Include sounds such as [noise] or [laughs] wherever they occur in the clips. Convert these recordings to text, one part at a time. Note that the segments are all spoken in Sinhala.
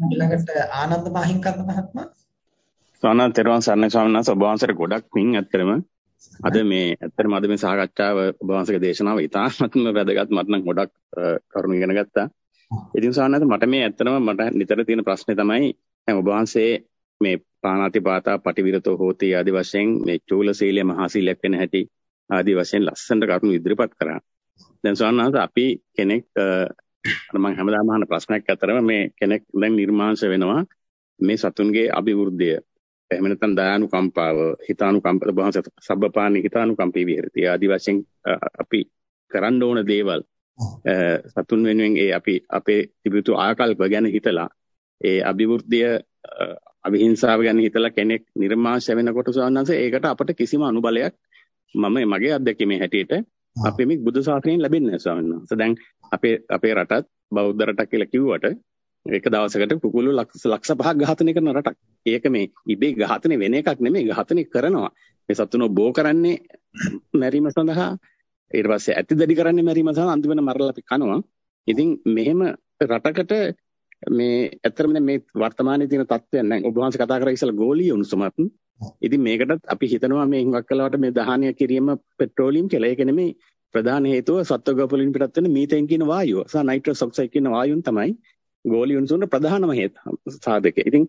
ඊළඟට ආනන්ද මහින්කන්ද මහත්මයා සවනා තෙරුවන් සරණයි ස්වාමීන් වහන්සේ ඔබ වහන්සේට ගොඩක් පිං ඇත්තරම අද මේ ඇත්තරම අද මේ සාකච්ඡාව ඔබ වහන්සේගේ දේශනාව ඉතාමත්ම වැදගත් මට නම් ගොඩක් කරුණු ඉගෙන ගත්තා. ඉතින් ස්වාමීන් මට මේ ඇත්තරම මට නිතර තියෙන ප්‍රශ්නේ තමයි ඔබ වහන්සේ මේ පාණාතිපාතා පටිවිරතෝ හෝති ආදි වශයෙන් මේ චූල සීලය මහා සීලයක් වෙන හැටි ආදි වශයෙන් ලස්සනට කරුණු ඉදිරිපත් කරා. දැන් ස්වාමීන් වහන්සේ අපි කෙනෙක් අර මම හැමදාම අහන ප්‍රශ්නයක් අතරම මේ කෙනෙක් දැන් නිර්මාංශ වෙනවා. මේ සතුන්ගේ අභිවෘද්ධිය. එහෙම නැත්නම් දයානුකම්පාව හිතානුකම්ප බහස සබ්බපාණි හිතානුකම්පී විහෙරති. ආදි වශයෙන් අපි කරන්න ඕන දේවල් සතුන් වෙනුවෙන් ඒ අපි අපේ තිබුතු ආකල්ප ගැන හිතලා ඒ අභිවෘද්ධිය අවිහිංසාව ගැන හිතලා කෙනෙක් නිර්මාංශ වෙනකොට සවන්නන්ස ඒකට අපට කිසිම අනුබලයක් මම මගේ අත්දැකීමේ හැටියට අපි මේ බුදු සාසනයෙන් ලැබෙන්නේ නැහැ ස්වාමීන් වහන්සේ. දැන් අපේ අපේ රටත් බෞද්ධ රටක් කියලා කිව්වට එක දවසකට කුකුළු ලක්ෂ ලක්ෂ පහක් ඝාතනය කරන රටක්. ඒක මේ ඉබේ ඝාතනය වෙන එකක් නෙමෙයි ඝාතනය කරනවා. මේ සතුනෝ බෝ කරන්නේ මැරීම සඳහා ඊට පස්සේ ඇති දැඩි කරන්නේ මැරීම සඳහා අන්තිමට මරලා අපි කනවා. ඉතින් මෙහෙම රටකට මේ ඇත්තටම මේ වර්තමානයේ තියෙන තත්ත්වයන් දැන් ඔබ වහන්සේ කතා කරා ඉස්සලා ගෝලීය උණුසුමත් ඉතින් මේකටත් අපි හිතනවා මේ හුඟක් කලවට මේ දහනය කිරීම පෙට්‍රෝලියම් කියලා. ඒක නෙමෙයි ප්‍රධාන හේතුව සත්වගත වලින් පිටත් වෙන මීතේන් කියන වායුව. සහ නයිට්‍රස් ඔක්සයිඩ් කියන වායුන් තමයි ගෝලීය උණුසුමේ ප්‍රධානම හේතු සාධකය. ඉතින්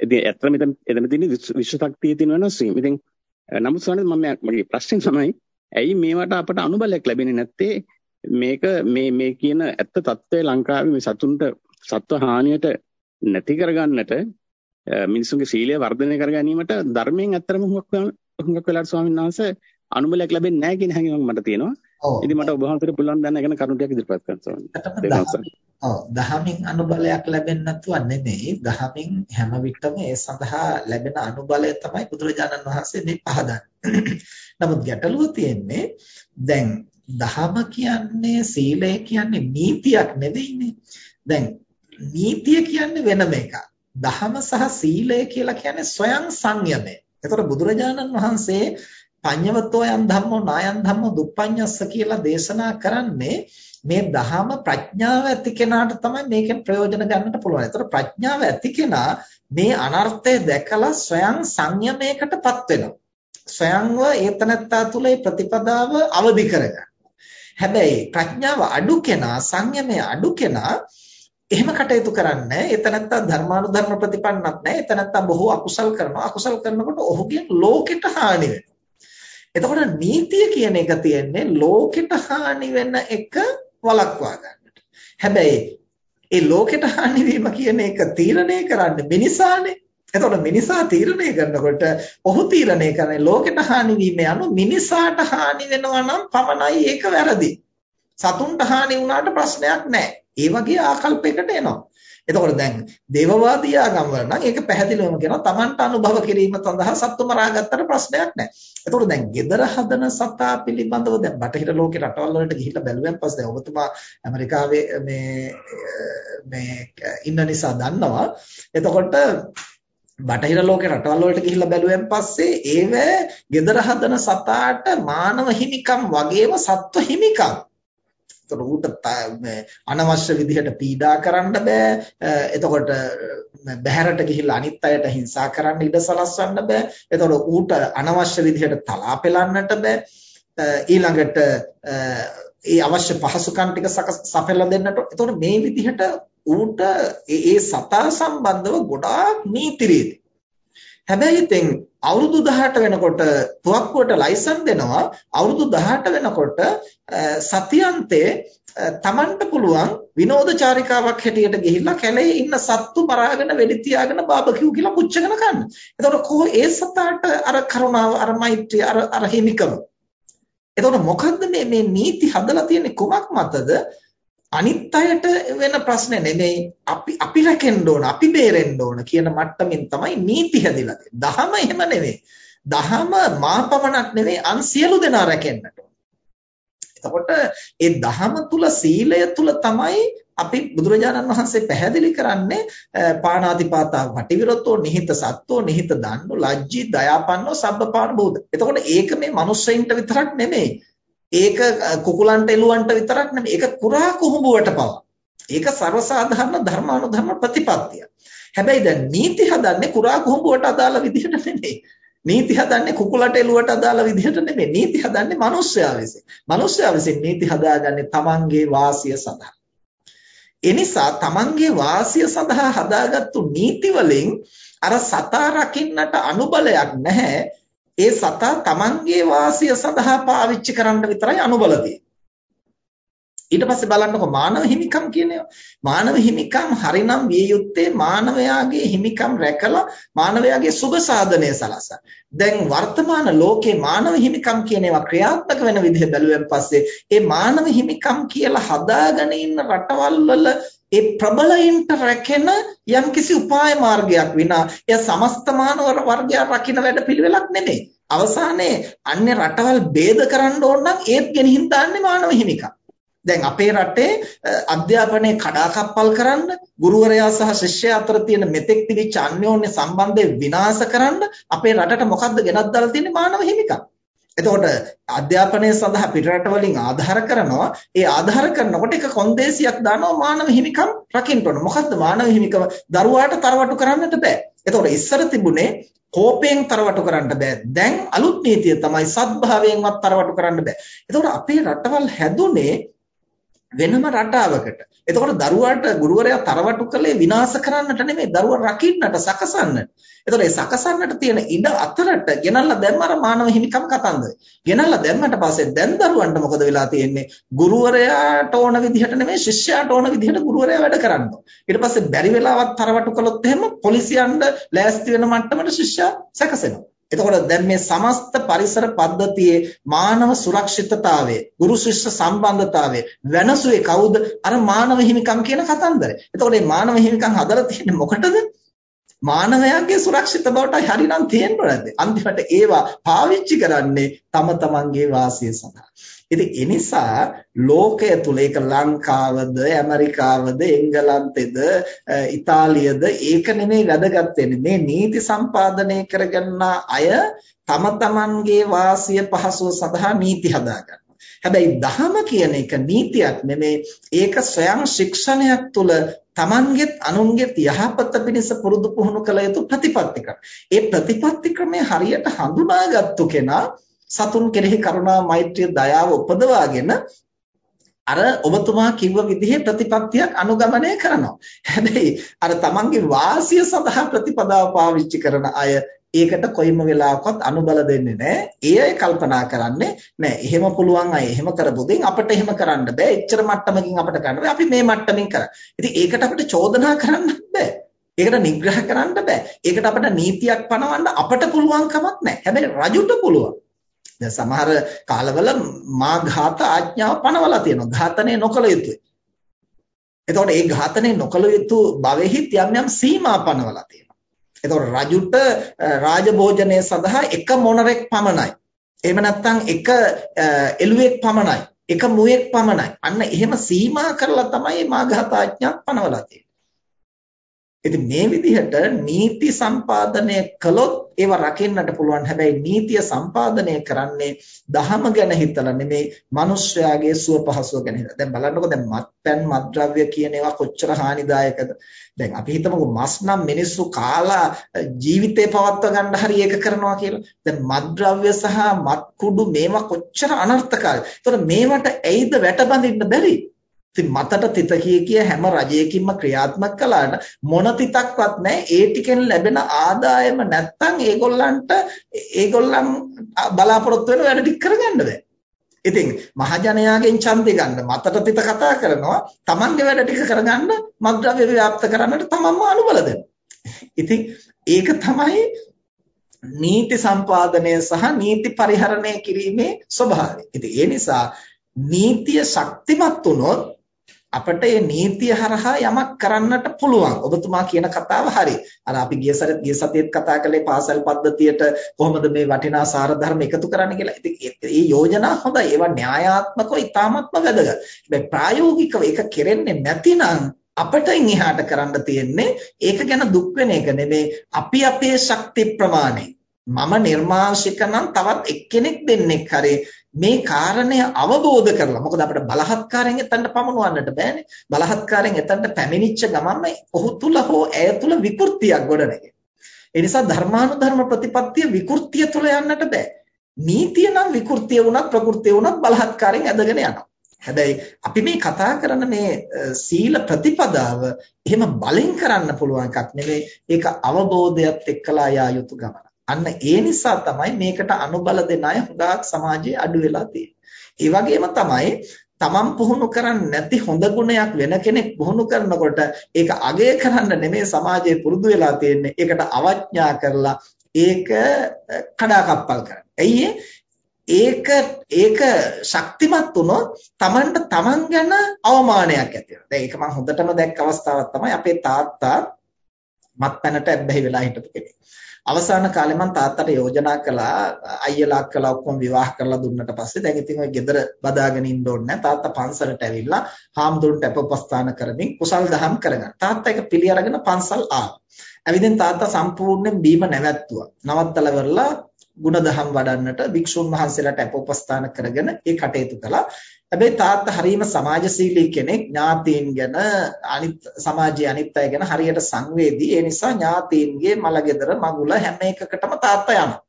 ඉතින් ඇත්තටම මෙතන එතන තියෙන විශ්ව ශක්තිය තියෙන වෙනස් වීම. ඉතින් නමුත් සමහරවිට මම මගේ ප්‍රශ්නේ තමයි ඇයි මේවට අපට අනුබලයක් ලැබෙන්නේ නැත්තේ මේක මේ මේ කියන ඇත්ත తත්වය ලංකාවේ මේ සතුන්ට සත්ව හානියට නැති කරගන්නට මිනිසුන්ගේ සීලය වර්ධනය කර ගැනීමට ධර්මයෙන් ඇත්තරම හුඟක් හුඟක් වෙලාට ස්වාමීන් වහන්සේ අනුබලයක් ලැබෙන්නේ නැහැ කියන හැඟීමක් මට තියෙනවා. ඉතින් මට ඔබ වහන්සේට පුළුවන් දැන ගැන කරුණු ටිකක් ඉදිරිපත් කරන්න ස්වාමීන් ඔව් දහමින් අනුබලයක් ලැබෙන්නේ නැතුව නෙමෙයි දහමින් හැම විටම ඒ සඳහා ලැබෙන අනුබලය තමයි බුදුරජාණන් වහන්සේ මේ පහදන්නේ. [clears throat] නමුත් ගැටලුව තියෙන්නේ දැන් දහම කියන්නේ සීලය කියන්නේ නීතියක් නෙවෙයිනේ. දැන් නීතිය කියන්නේ වෙනම එකක්. දහම සහ සීලය කියලා කියන්නේ ස්වයං සංයමය. එතකොට බුදුරජාණන් වහන්සේ පඤ්ඤවතෝ යන් ධම්මෝ නායන් ධම්මෝ දුප්පඤ්ඤස්ස කියලා දේශනා කරන්නේ මේ දහම ප්‍රඥාව ඇති කෙනාට තමයි මේකෙන් ප්‍රයෝජන ගන්නට පුළුවන්. ඒතර ප්‍රඥාව ඇති කෙනා මේ අනර්ථය දැකලා ස්වයං සංයමයකටපත් වෙනවා. ස්වයංව ඒතනත්තා තුළ ඒ ප්‍රතිපදාව අවදි කරගන්න. හැබැයි ප්‍රඥාව අඩු කෙනා සංයමය අඩු කෙනා එහෙම කටයුතු කරන්නේ එතනත්තා ධර්මානුධර්ම ප්‍රතිපන්නත් නැහැ එතනත්තා බොහෝ අකුසල් කරනවා අකුසල් කරනකොට ඔහුගේ ලෝකෙට හානි එතකොට නීතිය කියන එක තියෙන්නේ ලෝකෙට හානි වෙන එක වළක්වා ගන්නට. හැබැයි ඒ ලෝකෙට හානි වීම කියන එක තීරණය කරන්නේ මිනිසානේ. එතකොට මිනිසා තීරණය කරනකොට ඔහු තීරණය කරන්නේ ලෝකෙට හානි වීම යනු මිනිසාට හානි වෙනවා නම් පමණයි ඒක වැරදි. සතුන්ට හානි වුණාට ප්‍රශ්නයක් නැහැ. ඒ වගේ ආකල්පයකට එනවා. එතකොට දැන් දේවවාදී ආගම් වල නම් ඒක පැහැදිලිවම කියනවා Tamanට අනුභව කිරීම සඳහා සත්තු මරා ගත්තට ප්‍රශ්නයක් නැහැ. එතකොට දැන් gedara හදන සතා පිළිබඳව දැන් බටහිර ලෝකේ රටවල් වලට ගිහිල්ලා බැලුවෙන් පස්සේ දැන් ඔබතුමා ඇමරිකාවේ මේ මේ ඉන්න නිසා දන්නවා. එතකොට බටහිර ලෝකේ රටවල් වලට ගිහිල්ලා බැලුවෙන් පස්සේ ඒව gedara හදන සතාට මානව හිමිකම් වගේම සත්ව හිමිකම් එතකොට ඌට අනවශ්‍ය විදිහට පීඩා කරන්න බෑ. එතකොට බහැරට ගිහිල්ලා අනිත් අයට හිංසා කරන්න ඉඩ සලස්වන්න බෑ. එතකොට ඌට අනවශ්‍ය විදිහට තලා පෙලන්නට බෑ. ඊළඟට ඒ අවශ්‍ය පහසුකම් ටික සපයලා දෙන්නට. එතකොට මේ විදිහට ඌට ඒ සතා සම්බන්ධව ගොඩාක් නීති රීති. හැබැයි ඉතින් අවුරුදු 18 වෙනකොට තුවක්කුවට ලයිසන් දෙනවා අවුරුදු 18 වෙනකොට සතියන්තේ තමන්ට පුළුවන් විනෝදචාරිකාවක් හැටියට ගිහිල්ලා කැලේ ඉන්න සත්තු මරාගෙන වෙඩි තියාගෙන බාබකියු කියලා පුච්චගෙන කන්න. එතකොට කොහොම ඒ සතාට අර කරුණාව අර මෛත්‍රිය අර අර හිමිකම. එතකොට මොකද්ද මේ මේ නීති හදලා තියෙන්නේ කුමක් මතද? අනිත් අයට වෙන ප්‍රශ්නේ නෙමෙයි අපි අපි රැකෙන්න ඕන අපි බේරෙන්න ඕන කියන මට්ටමින් තමයි නීති හැදිලා තියෙන්නේ. දහම එහෙම නෙමෙයි. දහම මාපමණක් නෙමෙයි අන් සියලු දෙනා රැකෙන්නට ඕන. එතකොට ඒ දහම තුල සීලය තුල තමයි අපි බුදුරජාණන් වහන්සේ පැහැදිලි කරන්නේ පාණාතිපාතා වටිවිරතෝ නිහිත සත්වෝ නිහිත දන්නෝ ලජ්ජී දයාපන්නෝ සබ්බපාණ බෝධ. එතකොට ඒක මේ මිනිස්සෙයින්ට විතරක් නෙමෙයි. ඒක කුකුලන්ට එළුවන්ට විතරක් නෙමෙයි ඒක කුරා කුහුඹුවට පවා ඒක ਸਰවසාධාරණ ධර්මානුධර්ම ප්‍රතිපත්තිය. හැබැයි දැන් නීති හදන්නේ කුරා කුඹුවට අදාළ විදිහට නෙමෙයි. නීති හදන්නේ කුකුලට එළුවට අදාළ විදිහට නෙමෙයි. නීති හදන්නේ මිනිස්සයා විසින්. මිනිස්සයා විසින් නීති හදාගන්නේ තමන්ගේ වාසිය සඳහා. එනිසා තමන්ගේ වාසිය සඳහා හදාගත්තු නීති වලින් අර සතා රකින්නට අනුබලයක් නැහැ. ඒ සතා තමන්ගේ වාසිය සඳහා පාවිච්චි කරන්න විතරයි අනුබල ඊට පස්සේ බලන්නකො මානව හිමිකම් කියන ඒවා. මානව හිමිකම් හරිනම් විය යුත්තේ මානවයාගේ හිමිකම් රැකලා මානවයාගේ සුබ සාධනය සලසා. දැන් වර්තමාන ලෝකේ මානව හිමිකම් කියන ඒවා ක්‍රියාත්මක වෙන විදිහ බැලුවෙන් පස්සේ ඒ මානව හිමිකම් කියලා හදාගෙන ඉන්න රටවල් වල ඒ ප්‍රබලයින්ට රැකෙන යම්කිසි උපාය මාර්ගයක් විනා එය සමස්ත මානව වර්ගය රකින්න වැඩ පිළිවෙලක් නෙමෙයි. අවසානයේ අන්‍ය රටවල් ભેද කරන්න ඕන නම් ඒත් ගෙනihin දාන්නේ මානව හිමිකම්. දැන් අපේ රටේ අධ්‍යාපනය කඩාකප්පල් කරන්න ගුරුවරයා සහ ශිෂ්‍යයා අතර තියෙන මෙතෙක් තිබිච්ච අන්‍යෝන්‍ය සම්බන්ධය විනාශ කරන්න අපේ රටට මොකද්ද ගෙනත් දාලා තියෙන්නේ මානව හිමිකම්. එතකොට අධ්‍යාපනය සඳහා පිටරට වලින් ආධාර කරනවා. ඒ ආධාර කරනකොට එක කොන්දේසියක් දානවා මානව හිමිකම් රකින්න ඕන. මොකද්ද මානව හිමිකම? දරුවාට තරවටු කරන්නට බෑ. එතකොට ඉස්සර තිබුණේ කෝපයෙන් තරවටු කරන්න බෑ. දැන් අලුත් නීතිය තමයි සත්භාවයෙන්වත් තරවටු කරන්න බෑ. එතකොට අපේ රටවල් හැදුනේ වෙනම රටාවකට. එතකොට දරුවාට ගුරුවරයා තරවටු කළේ විනාශ කරන්නට නෙමෙයි දරුවා රකින්නට සකසන්නට. එතකොට ඒ සකසන්නට තියෙන ඉඩ අතරට ගෙනල්ලා දැම්ම අර මානව හිමිකම් කතන්දරය. ගෙනල්ලා දැම්මට පස්සේ දැන් දරුවන්ට මොකද වෙලා තියෙන්නේ? ගුරුවරයාට ඕන විදිහට නෙමෙයි ශිෂ්‍යයාට ඕන විදිහට ගුරුවරයා වැඩ කරනවා. ඊට පස්සේ බැරි වෙලාවත් තරවටු කළොත් එහෙම පොලිසියන්ට ලෑස්ති වෙන මට්ටමට ශිෂ්‍යයා සැකසෙනවා. එතකොට දැන් මේ සමස්ත පරිසර පද්ධතියේ මානව සුරක්ෂිතතාවය, ගුරු ශිෂ්‍ය සම්බන්ධතාවය වෙනසුවේ කවුද? අර මානව හිමිකම් කියන කතන්දරය. එතකොට මේ මානව හිමිකම් හදලා තියෙන්නේ මොකටද? මානවයාගේ සුරක්ෂිත බවටයි හරිනම් තියෙන්න ඕනද? අන්තිමට ඒවා පාවිච්චි කරන්නේ තම තමන්ගේ වාසිය සඳහා. ඉතින් ඒ නිසා ලෝකය තුල ඒක ලංකාවද ඇමරිකාවද එංගලන්තෙද ඉතාලියද ඒක නෙමෙයි වැදගත් මේ නීති සම්පාදනය කරගන්න අය තම තමන්ගේ වාසිය පහසුව සඳහා නීති හදාගන්න. හැබැයි දහම කියන එක නීතියක් නෙමෙයි ඒක ස්වයං ශික්ෂණයක් තුල තමන්ගෙත් අනුන්ගෙත් යහපත පිණිස පුරුදු පුහුණු කළ යුතු ප්‍රතිපත්ති ක්‍රම. ඒ ප්‍රතිපත්ති ක්‍රමය හරියට හඳුනාගත්තු කෙනා සතුන් කෙරෙහි කරුණා මෛත්‍රිය දයාව උපදවාගෙන අර ඔබතුමා කිව්ව විදිහේ ප්‍රතිපත්තියක් අනුගමනය කරනවා. හැබැයි අර තමන්ගේ වාසිය සඳහා ප්‍රතිපදාව පාවිච්චි කරන අය ඒකට කොයිම වෙලාවකවත් අනුබල දෙන්නේ නැහැ. ඒ අය කල්පනා කරන්නේ නෑ එහෙම පුළුවන් අය එහෙම කරපොදින් අපිට එහෙම කරන්න බෑ. එච්චර මට්ටමකින් අපිට කරන්න බෑ. අපි මේ මට්ටමින් කරා. ඉතින් ඒකට අපිට චෝදනා කරන්න බෑ. ඒකට නිග්‍රහ කරන්න බෑ. ඒකට අපිට නීතියක් පනවන්න අපිට පුළුවන් කමක් නැහැ. හැබැයි රජුට පුළුවන්. දැන් සමහර කාලවල මා ඝාත ආඥාව පනවලා තියෙනවා. ඝාතනය නොකළ යුතුයි. එතකොට ඒ ඝාතනය නොකළ යුතු භවෙහි යම් යම් සීමා පනවලා තියෙනවා. එතකොට රජුට රාජභෝජනය සඳහා එක මොනරෙක් පමණයි. එහෙම නැත්නම් එක එළුවෙක් පමණයි. එක මුවෙක් පමණයි. අන්න එහෙම සීමා කරලා තමයි මා ඝාත ආඥා පනවලා තියෙන්නේ. ඉතින් මේ විදිහට නීති සම්පාදනය කළොත් ඒව රකින්නට පුළුවන්. හැබැයි නීතිය සම්පාදනය කරන්නේ දහම ගැන හිතලා නෙමෙයි මිනිස්යාගේ සුව පහසුව ගැන හිතලා. දැන් බලන්නකෝ දැන් මත්පැන් මත්ද්‍රව්‍ය කියන ඒවා කොච්චර හානිදායකද. දැන් අපි හිතමුකෝ මස් නම් මිනිස්සු කාලා ජීවිතේ පවත්වා ගන්න හරි ඒක කරනවා කියලා. දැන් මත්ද්‍රව්‍ය සහ මත් කුඩු මේවා කොච්චර අනර්ථකාරයි. ඒතර මේවට ඇයිද වැටබඳින්න බැරි? ඉතින් මතට තිත කිය කිය හැම රජයකින්ම ක්‍රියාත්මක කළාට මොන තිතක්වත් නැහැ ඒ ටිකෙන් ලැබෙන ආදායම නැත්තම් ඒගොල්ලන්ට ඒගොල්ලන් බලාපොරොත්තු වෙන වැඩ ටික කරගන්න බෑ. ඉතින් මහජනයාගෙන් ඡන්දේ ගන්න මතට තිත කතා කරනවා Tamange වැඩ ටික කරගන්න මද්ද්‍රව්‍ය ව්‍යාප්ත කරන්නට තමන්ම අනුබල ඉතින් ඒක තමයි නීති සම්පාදනය සහ නීති පරිහරණය කිරීමේ ස්වභාවය. ඉතින් ඒ නිසා නීතිය ශක්තිමත් වුණොත් අපිට මේ නීතිය හරහා යමක් කරන්නට පුළුවන්. ඔබතුමා කියන කතාව හරි. අර අපි ගිය සැරේ ගිය සතියේත් කතා කළේ පාසල් පද්ධතියට කොහොමද මේ වටිනා සාර ධර්ම එකතු කරන්න කියලා. ඉතින් මේ යෝජනා හොඳයි. ඒවා න්‍යායාත්මකව ඉතාමත්ම වැදගත්. හැබැයි ප්‍රායෝගිකව ඒක කෙරෙන්නේ නැතිනම් අපිට ඉහාට කරන්න තියෙන්නේ ඒක ගැන දුක් වෙන එක නෙමෙයි අපි අපේ ශක්ති ප්‍රමාණය මම නිර්මාංශික නම් තවත් එක්කෙනෙක් දෙන්නෙක් හරි මේ කාරණය අවබෝධ කරලා මොකද අපිට බලහත්කාරයෙන් එතනට පමුණවන්නට බෑනේ. බලහත්කාරයෙන් එතනට පැමිණිච්ච ගමන්ම ඔහු තුල හෝ ඇය තුල විකෘතියක් ගොඩනැගෙනවා ඒ නිසා ධර්මානුධර්ම ප්‍රතිපත්තිය විකෘතිය තුල යන්නට බෑ. නීතිය නම් විකෘතිය වුණත් ප්‍රകൃතිය වුණත් බලහත්කාරයෙන් ඇදගෙන යනවා. හැබැයි අපි මේ කතා කරන මේ සීල ප්‍රතිපදාව එහෙම බලෙන් කරන්න පුළුවන් එකක් නෙවෙයි. ඒක අවබෝධයත් එක්කලා යා යුතු ගමන අන්න ඒ නිසා තමයි මේකට අනුබල දෙන අය හුඟක් සමාජයේ අඩු වෙලා තියෙන්නේ. ඒ වගේම තමයි තමන් පුහුණු කරන්නේ නැති හොඳ ගුණයක් වෙන කෙනෙක් පුහුණු කරනකොට ඒක අගය කරන්න නෙමෙයි සමාජයේ පුරුදු වෙලා තියෙන්නේ. ඒකට අවඥා කරලා ඒක කඩාකප්පල් කරන්න. ඇයි ඒක ඒක ශක්තිමත් වුණොත් Tamanට Taman ගැන අවමානයක් ඇති වෙනවා. දැන් ඒක මම හොඳටම දැක්ක අවස්ථාවක් තමයි අපේ තාත්තා මත්පැනට ඇබ්බැහි වෙලා හිටපු කෙනෙක්. අවසාන කාලේ මම තාත්තට යෝජනා කළා අයියලා අක්කලා ඔක්කොම විවාහ කරලා දුන්නට පස්සේ දැන් ඉතින් ඔය ගෙදර බදාගෙන ඉන්න ඕනේ නැහැ තාත්තා පන්සලට ඇවිල්ලා හාමුදුරන්ට අපොපස්ථාන කරමින් කුසල් දහම් කරගන්න. තාත්තා ඒක පිළි අරගෙන පන්සල් ආවා. ඇවිදින් තාත්තා සම්පූර්ණයෙන් බීම නැවැත්තුවා. නවත්තලා වරලා ಗುಣදහම් වඩන්නට භික්ෂුන් වහන්සේලාට අපොපස්ථාන කරගෙන ඒ කටයුතු කළා. හැබැයි තාත්තා හරීම සමාජශීලී කෙනෙක් ඥාතීන් ගැන අනිත් සමාජයේ අනිත් අය ගැන හරියට සංවේදී. ඒ නිසා ඥාතීන්ගේ මලගෙදර මගුල හැම එකකටම තාත්තා යනවා.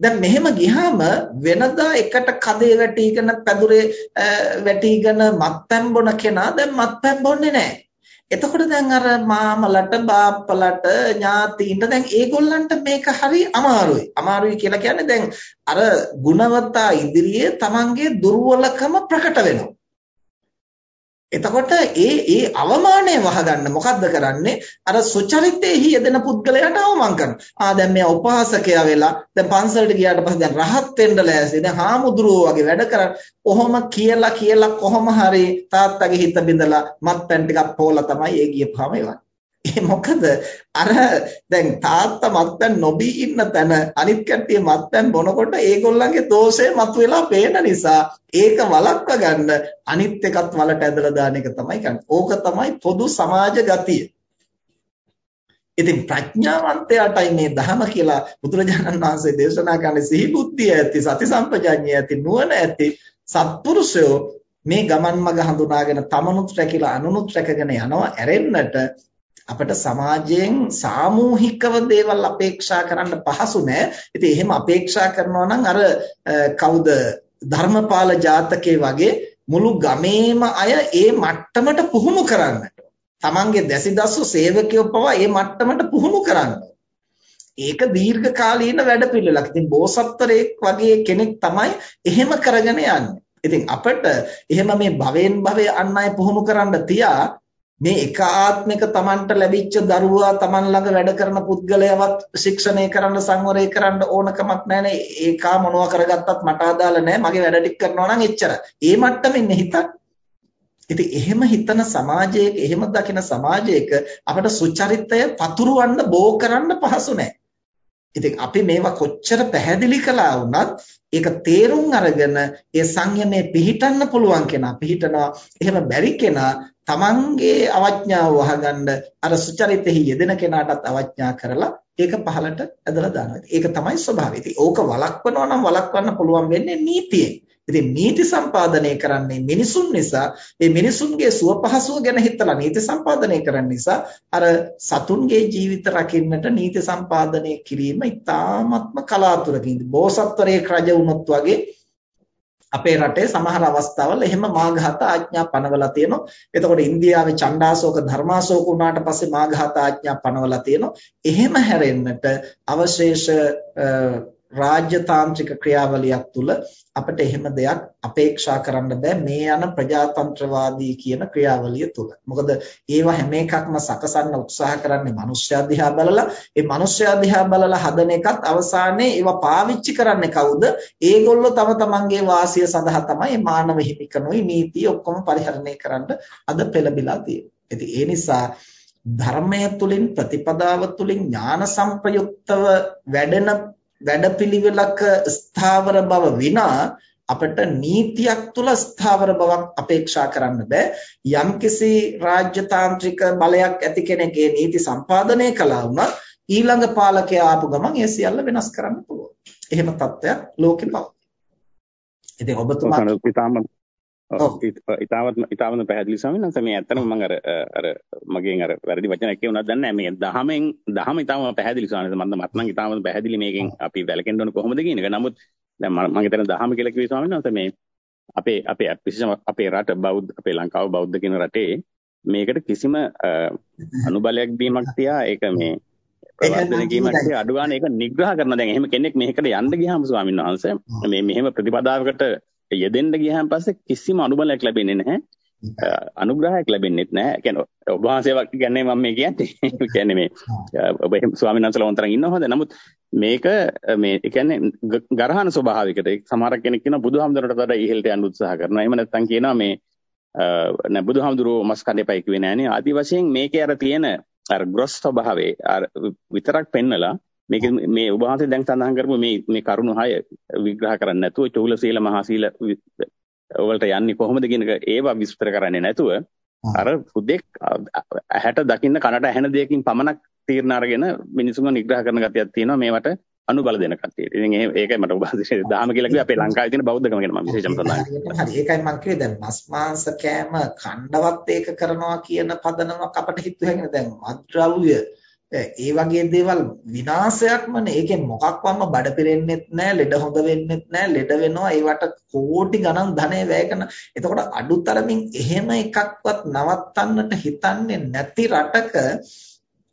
දැන් මෙහෙම ගියාම වෙනදා එකට කදේ වැටිගෙන පැදුරේ වැටිගෙන මත්පැන් බොන කෙනා දැන් මත්පැන් බොන්නේ නැහැ. එතකොට දැන් අර මාමලට බාප්පලට ඥාතීන්ට දැන් ඒගොල්ලන්ට මේක හරි අමාරුයි. අමාරුයි කියලා කියන්නේ දැන් අර ගුණවත්තා ඉදිරියේ තමන්ගේ දුර්වලකම ප්‍රකට වෙනවා. එතකොට ඒ ඒ අවමානය වහගන්න මොකද්ද කරන්නේ? අර සුචරිතෙහි යෙදෙන පුද්ගලයාට අවමන් කරනවා. ආ දැන් මෙයා උපාසකයා වෙලා දැන් පන්සලට ගියාට පස්සේ දැන් රහත් වෙන්න ලෑස්ති. දැන් හාමුදුරුවෝ වගේ වැඩ කරා. කොහොම කියලා කියලා කොහොම හරි තාත්තගේ හිත බිඳලා මත්පැන් ටිකක් පෝලා තමයි ඒ ගියපහම එවන්නේ. [laughs] ඒ මොකද අර දැන් තාත්තා මත්පැන් නොබී ඉන්න තැන අනිත් කට්ටිය මත්පැන් බොනකොට ඒගොල්ලන්ගේ දෝෂය මතුවලා පේන නිසා ඒක වළක්වා ගන්න අනිත් එකත් වලට ඇදලා දාන එක තමයි කරන්නේ. ඕක තමයි පොදු සමාජ ගතිය. ඉතින් ප්‍රඥාවන්තයාටයි මේ ධහම කියලා බුදුරජාණන් වහන්සේ දේශනා කරන්නේ සිහි බුද්ධිය ඇති සති සම්පජාඤ්ඤය ඇති නුවණ ඇති සත්පුරුෂයෝ මේ ගමන් මඟ හඳුනාගෙන තමනුත් රැකිලා අනුනුත් රැකගෙන යනවා ඇරෙන්නට අපිට සමාජයෙන් සාමූහිකව දේවල් අපේක්ෂා කරන්න පහසු නෑ. ඉතින් එහෙම අපේක්ෂා කරනවා නම් අර කවුද ධර්මපාල ජාතකයේ වගේ මුළු ගමේම අය ඒ මට්ටමට පුහුණු කරන්නට. තමන්ගේ දැසිදස්සු සේවකයෝ පවා ඒ මට්ටමට පුහුණු කරන්න. ඒක දීර්ඝ කාලීන වැඩපිළිවෙලක්. ඉතින් බෝසත්තරයෙක් වගේ කෙනෙක් තමයි එහෙම කරගෙන යන්නේ. ඉතින් අපිට එහෙම මේ භවෙන් භවය අන් අය පුහුණු කරන්න තියා මේ එක ආත්මික Tamanට ලැබිච්ච දරුවා Taman ළඟ වැඩ කරන පුද්ගලයාවත් ශික්ෂණය කරන්න සංවරය කරන්න ඕනකමක් නැහැනේ ඒකා මොනවා කරගත්තත් මට අදාළ නැහැ මගේ වැඩ ටික කරනවා නම් එච්චරයි. ඒ මට්ටමින් හිතක්. ඉතින් එහෙම හිතන සමාජයක එහෙම දකින සමාජයක අපට සුචරිතය පතුරවන්න බෝ කරන්න පහසු නැහැ. ඉතින් අපි මේවා කොච්චර පැහැදිලි කළා වුණත් ඒක තේරුම් අරගෙන ඒ සංයමයේ පිහිටන්න පුළුවන් කෙනා පිහිටනවා. එහෙම බැරි කෙනා තමන්ගේ අවඥාව වහගන්න අර සුචරිතෙහි යෙදෙන කෙනාටත් අවඥා කරලා ඒක පහලට ඇදලා දානවා. ඒක තමයි ස්වභාවය. ඉතින් ඕක වළක්වනවා නම් වළක්වන්න පුළුවන් වෙන්නේ නීතියෙන්. ඉතින් නීති සම්පාදනය කරන්නේ මිනිසුන් නිසා ඒ මිනිසුන්ගේ සුව පහසුව ගැන හිතලා නීති සම්පාදනය කරන්න නිසා අර සතුන්ගේ ජීවිත රකින්නට නීති සම්පාදනය කිරීම ඉතාමත්ම කලාතුරකින් බෝසත්වරයෙක් රජ වුණොත් වගේ අපේ රටේ සමහර අවස්ථාවල එහෙම මාඝාත ආඥා පනවලා තියෙනවා. එතකොට ඉන්දියාවේ චණ්ඩාශෝක ධර්මාශෝක වුණාට පස්සේ මාඝාත ආඥා පනවලා තියෙනවා. එහෙම හැරෙන්නට අවශේෂ රාජ්‍යතාන්ත්‍රික ක්‍රියාවලියක් තුළ අපිට එහෙම දෙයක් අපේක්ෂා කරන්න බෑ මේ යන ප්‍රජාතන්ත්‍රවාදී කියන ක්‍රියාවලිය තුළ. මොකද ඒවා හැම එකක්ම සකසන්න උත්සාහ කරන්නේ මිනිස්සු දිහා බලලා, ඒ මිනිස්සු දිහා බලලා හදන එකත් අවසානයේ ඒවා පාවිච්චි කරන්නේ කවුද? ඒගොල්ලෝ තම තමන්ගේ වාසිය සඳහා තමයි මානව හිමිකනුයි නීතිය ඔක්කොම පරිහරණය කරන්න අද පෙළඹිලා තියෙන්නේ. ඉතින් ඒ නිසා ධර්මය තුලින් ප්‍රතිපදාව තුලින් ඥාන සංප්‍රයුක්තව වැඩෙන වැඩපිළිවෙලක ස්ථාවර බව විනා අපිට නීතියක් තුල ස්ථාවර බවක් අපේක්ෂා කරන්න බෑ යම්කිසි රාජ්‍යතාන්ත්‍රික බලයක් ඇති කෙනෙක්ගේ නීති සම්පාදනය කළා වුණත් ඊළඟ පාලකයා ආපු ගමන් ඒ සියල්ල වෙනස් කරන්න පුළුවන්. එහෙම තත්ත්වයක් ලෝකෙ පවතී. ඉතින් ඔබතුමා ඉතාමත් ඉතාමත් පැහැදිලි ස්වාමීන් වහන්සේ. මේ ඇත්තටම මම අර අර මගෙන් අර වැරදි වචනයක් කියුණාද දන්නේ නැහැ. මේ දහමෙන් දහම ඉතාම පැහැදිලි ස්වාමීන් වහන්සේ. මම මත්නම් ඉතාමත් පැහැදිලි මේකෙන් අපි වැළකෙන්න ඕන කොහොමද කියන එක. නමුත් දැන් මම හිතන දහම කියලා කිව්වේ ස්වාමීන් වහන්සේ මේ අපේ අපේ විශේෂම අපේ රට බෞද්ධ අපේ ලංකාව බෞද්ධ කියන රටේ මේකට කිසිම අනුබලයක් දීමක් තියා ඒක මේ ප්‍රවර්ධන කිරීමක් තියා අඩු ගන්න ඒක නිග්‍රහ කරන දැන් එහෙම කෙනෙක් මේකට යන්න ගියාම ස්වාමීන් වහන්සේ මේ මෙහෙම ප්‍රතිපදාවකට යෙදෙන්න ගියහන් පස්සේ කිසිම අනුබලයක් ලැබෙන්නේ නැහැ. අනුග්‍රහයක් ලැබෙන්නේ නැහැ. කියන්නේ ඔබ වහන්සේවක් කියන්නේ මම මේ කියන්නේ. [laughs] කියන්නේ මේ ඔබ ස්වාමීන් වහන්සේලා වන්තරන් ඉන්නව හොඳ. නමුත් මේක මේ කියන්නේ ගරහන ස්වභාවිකට සමහර කෙනෙක් කියනවා බුදුහාමුදුරන්ට වඩා ඉහළට යන්න උත්සාහ කරනවා. එහෙම නැත්නම් කියනවා මේ නෑ බුදුහාමුදුරුවෝ මස් කන්න එපයි කිව්වේ නෑනේ. ආදි වශයෙන් මේකේ අර තියෙන අර ග්‍රොස් ස්වභාවයේ අර විතරක් පෙන්නලා මේක මේ ඔබ වහන්සේ දැන් සඳහන් කරපු මේ මේ කරුණු හය විග්‍රහ කරන්නේ නැතුව චූල සීල මහා සීල වලට යන්නේ කොහොමද කියන ඒවා විස්තර කරන්නේ නැතුව අර පුදෙක් ඇහැට දකින්න කනට ඇහෙන දෙයකින් පමණක් තීරණ අරගෙන මිනිසුන්ව නිග්‍රහ කරන ගතියක් තියෙනවා මේවට අනුබල දෙන කතියට. ඉතින් ඒකයි මට ඔබ හදිසියේ දහම කියලා කිව්වේ. අපේ ලංකාවේ තියෙන බෞද්ධකම ගැන මම විශේෂම සඳහන් කරනවා. හරි ඒකයි මම කිව්වේ. දැන් මස් මාංශ කෑම කණ්ඩවත් ඒක කරනවා කියන පදනමක් අපිට හිතුවේ දැන් මත්ද්‍රව්‍ය ඒ වගේ දේවල් විනාශයක්මනේ. ඒකෙන් මොකක්වත්ම බඩ පිරෙන්නෙත් නැහැ, ලෙඩ හොඳ වෙන්නෙත් නැහැ, ලෙඩ වෙනවා. ඒවට කෝටි ගණන් ධනෙ වැය කරන. එතකොට අඩුතරමින් එහෙම එකක්වත් නවත්තන්නට හිතන්නේ නැති රටක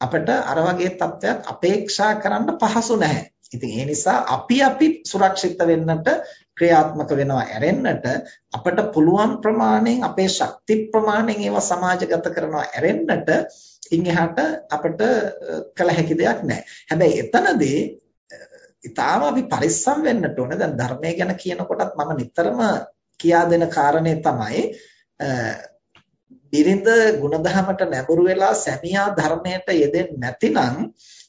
අපිට අර වගේ තත්ත්වයක් අපේක්ෂා කරන්න පහසු නැහැ. ඉතින් ඒ නිසා අපි අපි සුරක්ෂිත වෙන්නට ක්‍රියාත්මක වෙනවා ඇරෙන්නට අපිට පුළුවන් ප්‍රමාණයෙන් අපේ ශක්ති ප්‍රමාණයෙන් ඒවා සමාජගත කරනවා ඇරෙන්නට ඉන් එහාට අපිට කළ හැකි දෙයක් නැහැ. හැබැයි එතනදී ඊටාම අපි පරිස්සම් වෙන්නට ඕන. දැන් ධර්මය ගැන කියනකොටත් මම නිතරම කියා දෙන කාරණේ තමයි බිරිඳ ಗುಣධමයට නැඹුරු වෙලා සැමියා ධර්මයට යෙදෙන්නේ නැතිනම්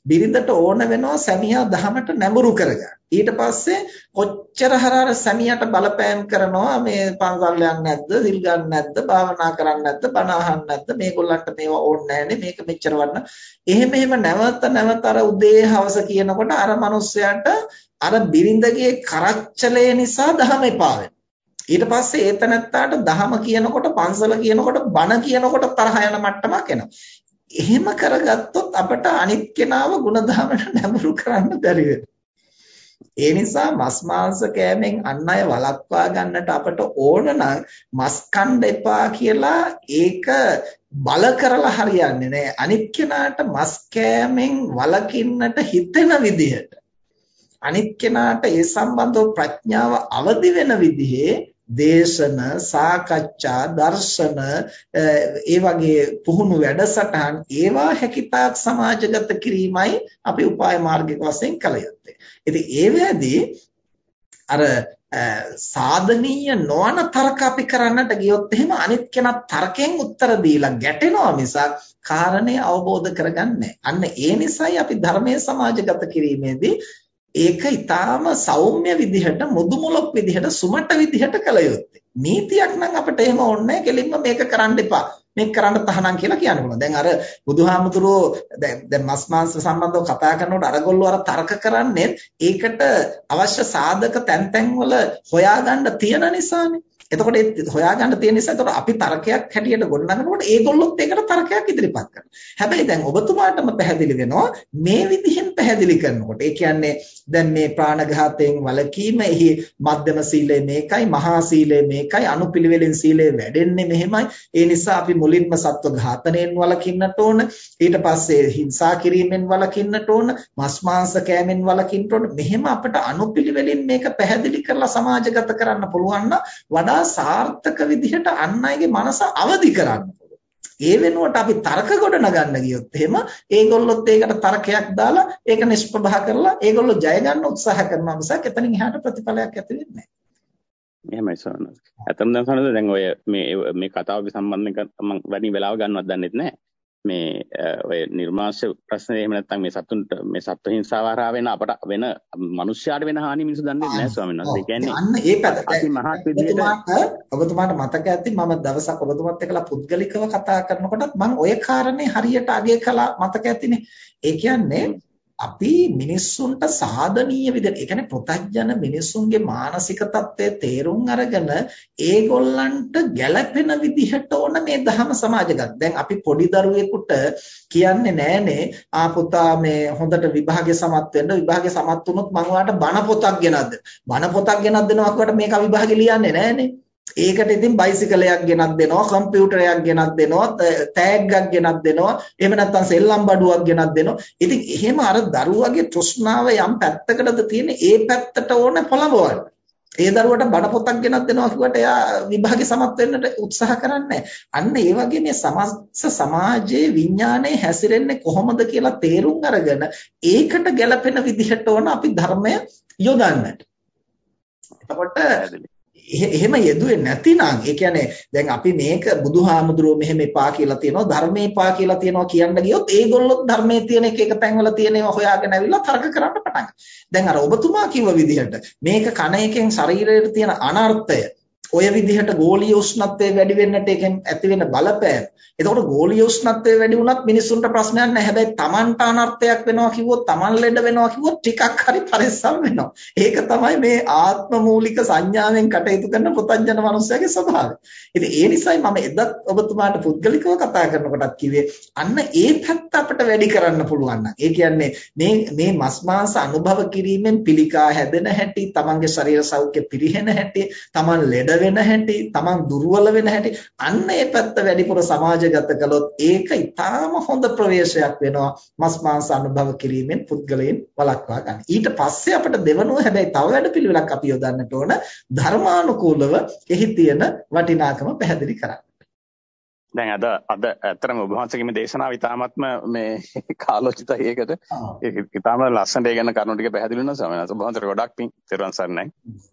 බිරිඳට ඕන වෙනවා සැමියා ධමයට නැඹුරු කරගන්න. ඊට පස්සේ කොච්චර හරහර සැමියාට බලපෑම් කරනවා මේ පන්සල් යන්නේ නැද්ද, සිල් ගන්න නැද්ද, භාවනා කරන්නේ නැද්ද, බණ අහන්නේ නැද්ද, මේගොල්ලන්ට මේවා ඕනේ නැහැනේ, මේක මෙච්චර වන්න. එහෙම එහෙම නැවත නැවත අර උදේ හවස කියනකොට අර මිනිස්සයාට අර බිරිඳගේ කරච්චලය නිසා ධම එපා ඊට පස්සේ ඒ තනත්තාට දහම කියනකොට පන්සල කියනකොට බණ කියනකොට තරහ යන මට්ටමක් එනවා. එහෙම කරගත්තොත් අපට අනිත් කෙනාව ಗುಣධර්මයට නැඹුරු කරන්න බැරි ඒ නිසා මස් මාංශ කෑමෙන් අන් අය වළක්වා ගන්නට අපට ඕන නම් මස් කන්න එපා කියලා ඒක බල කරලා හරියන්නේ නැහැ. අනිත් කෙනාට මස් කෑමෙන් වළකින්නට හිතෙන විදිහට අනිත් කෙනාට ඒ සම්බන්ධව ප්‍රඥාව අවදි වෙන විදිහේ දේශන සාකච්ඡා දර්ශන ඒ වගේ පුහුණු වැඩසටහන් ඒවා හැකිතාක් සමාජගත කිරීමයි අපි උපාය මාර්ගික වශයෙන් කළ යුත්තේ. ඉතින් ඒ වෙදී අර සාධනීය නොවන තර්ක අපි කරන්නට ගියොත් එහෙම අනිත් කෙනා තර්කයෙන් උත්තර දීලා ගැටෙනවා මිසක් කාරණේ අවබෝධ කරගන්නේ අන්න ඒ නිසායි අපි ධර්මයේ සමාජගත කිරීමේදී ඒක ඊටාම සෞම්‍ය විදිහට මුදුමුලක් විදිහට සුමට විදිහට කළ යුත්තේ. නීතියක් නම් අපිට එහෙම ඕනේ නැහැ. කෙලින්ම මේක කරන්න එපා. මේක කරන්න තහනම් කියලා කියන්න පුළුවන්. දැන් අර බුදුහාමුදුරුවෝ දැන් දැන් මස් මාංශ සම්බන්ධව කතා කරනකොට අරගොල්ලෝ අර තර්ක කරන්නේ ඒකට අවශ්‍ය සාධක තැන් තැන් වල හොයාගන්න තියෙන නිසානේ. එතකොට ඒ හොයාගන්න තියෙන නිසා එතකොට අපි තර්කයක් හැටියට ගොඩනගනකොට ඒගොල්ලොත් ඒකට තර්කයක් ඉදිරිපත් කරනවා. හැබැයි දැන් ඔබතුමාටම පැහැදිලි වෙනවා මේ විදිහෙන් පැහැදිලි කරනකොට. ඒ කියන්නේ දැන් මේ ප්‍රාණඝාතයෙන් වළකීම, එහි මධ්‍යම සීලය මේකයි, මහා සීලය මේකයි, අනුපිළිවෙලින් සීලය වැඩෙන්නේ මෙහෙමයි. ඒ නිසා අපි මුලින්ම සත්ව ඝාතනයෙන් වළකින්නට ඕන. ඊට පස්සේ හිංසා කිරීමෙන් වළකින්නට ඕන. මස් මාංශ කෑමෙන් වළකින්නට ඕන. මෙහෙම අපිට අනුපිළිවෙලින් මේක පැහැදිලි කරලා සමාජගත කරන්න පුළුවන් වඩා වඩා සාර්ථක විදිහට අන් අයගේ මනස අවදි කරන්න ඒ වෙනුවට අපි තර්ක ගොඩ නගන්න ගියොත් එහෙම ඒගොල්ලොත් ඒකට තර්කයක් දාලා ඒක නිෂ්ප්‍රභා කරලා ඒගොල්ලෝ ජය ගන්න උත්සාහ කරනවා මිසක් එතනින් එහාට ප්‍රතිඵලයක් ඇති වෙන්නේ නැහැ. එහෙමයි සවනස්. අතන දැන් සවනස් දැන් ඔය මේ මේ කතාව සම්බන්ධයෙන් මම වැඩි වෙලාව ගන්නවත් දන්නෙත් නැහැ. මේ ඔය නිර්මාංශ ප්‍රශ්නේ එහෙම නැත්නම් මේ සතුන්ට මේ සත්ව හිංසාව හරහා වෙන අපට වෙන මිනිස්යාට වෙන හානි මිනිස්සු දන්නේ නැහැ ස්වාමීන් වහන්සේ. ඒ කියන්නේ අන්න ඒ පැත්ත. අති මහත් විදිහට ඔබතුමාට මතක ඇති මම දවසක් ඔබතුමාත් එක්කලා පුද්ගලිකව කතා කරනකොටත් මම ওই කාරණේ හරියට අගය කළා මතක ඇතිනේ. ඒ කියන්නේ අපි මිනිස්සුන්ට සාධනීය විදිහට ඒ කියන්නේ ප්‍රත්‍යඥ මිනිස්සුන්ගේ මානසික தත්ත්වය තේරුම් අරගෙන ඒගොල්ලන්ට ගැළපෙන විදිහට ඕන මේ ධර්ම සමාජගත. දැන් අපි පොඩි දරුවෙකුට කියන්නේ නෑනේ ආ පුතා මේ හොඳට විභාගේ සමත් වෙන්න විභාගේ සමත් වුණොත් මම ඔයාලට බණ පොතක් ගෙනත් බණ පොතක් ගෙනත් දෙනවා කියවට මේක විභාගේ ලියන්නේ නෑනේ. ඒකට ඉතින් බයිසිකලයක් ගෙනත් දෙනවා කම්පියුටරයක් ගෙනත් දෙනවා තෑග්ගක් ගෙනත් දෙනවා එහෙම නැත්නම් සෙල්ලම් බඩුවක් ගෙනත් දෙනවා. ඉතින් එහෙම අර දරුවගේ තෘෂ්ණාව යම් පැත්තකටද තියෙන්නේ ඒ පැත්තට ඕන පොළඹවන්න. ඒ දරුවට බඩ පොතක් ගෙනත් දෙනවා කිව්වට එයා විභාගේ සමත් වෙන්නට උත්සාහ කරන්නේ අන්න ඒ වගේ මේ සමස්ත සමාජයේ විඥානයේ හැසිරෙන්නේ කොහොමද කියලා තේරුම් අරගෙන ඒකට ගැළපෙන විදිහට ඕන අපි ධර්මය යොදන්නට. එතකොට එහෙම යෙදුවේ නැතිනම් ඒ කියන්නේ දැන් අපි මේක බුදුහාමුදුරුවෝ මෙහෙම එපා කියලා තියෙනවා ධර්මේ එපා කියලා තියෙනවා කියන්න ගියොත් ඒගොල්ලොත් ධර්මයේ තියෙන එක එක තැන්වල තියෙන ඒවා හොයාගෙන ඇවිල්ලා තර්ක කරන්න පටන් දැන් අර ඔබතුමා කිව්ව විදිහට මේක කණ එකෙන් ශරීරයට තියෙන අනර්ථය ඔය විදිහට ගෝලීය උෂ්ණත්වය වැඩි වෙන්නට එකෙන් ඇති වෙන බලපෑම. එතකොට ගෝලීය උෂ්ණත්වය වැඩි වුණත් මිනිසුන්ට ප්‍රශ්නයක් නැහැ. හැබැයි Tamanට අනර්ථයක් වෙනවා කිව්වොත් Taman ලෙඩ වෙනවා කිව්වොත් ටිකක් හරි පරිස්සම් වෙනවා. ඒක තමයි මේ ආත්ම මූලික සංඥාවෙන් කටයුතු කරන පුතඥන මනුස්සයාගේ ස්වභාවය. ඉතින් ඒ නිසායි මම එදත් ඔබතුමාට පුද්ගලිකව කතා කරනකොටත් කිව්වේ අන්න ඒ පැත්ත අපිට වැඩි කරන්න පුළුවන් ඒ කියන්නේ මේ මේ මස් මාංශ අනුභව කිරීමෙන් පිළිකා හැදෙන හැටි, Tamanගේ ශරීර සෞඛ්‍ය පිරිහෙන හැටි, Taman ලෙඩ වෙන හැටි, Taman දුර්වල වෙන හැටි අන්න ඒ පැත්ත වැඩිපුර සමාජගත කළොත් ඒක ඊටාම හොඳ ප්‍රවේශයක් වෙනවා මස් මාංශ අනුභව කිරීමෙන් පුද්ගලයන් වළක්වා ගන්න. ඊට පස්සේ අපිට දෙවනුව හැබැයි තව වැඩපිළිවෙලක් අපි යොදන්නට ඕන ධර්මානුකූලව එහි තියෙන වටිනාකම පැහැදිලි කරන්න. දැන් අද අද ඇත්තටම ඔබ වහන්සේගේ මේ දේශනාව ඉතාමත්ම මේ [laughs] කාලෝචිතයි ඒකට ඉතාම ලස්සනට ඒ ගැන කරුණු ටික පැහැදිලි වෙනවා වහන්සේ. ඔබ වහන්සේට ගොඩක් පිං. තෙරුවන් සරණයි.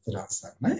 තෙරුවන් සරණයි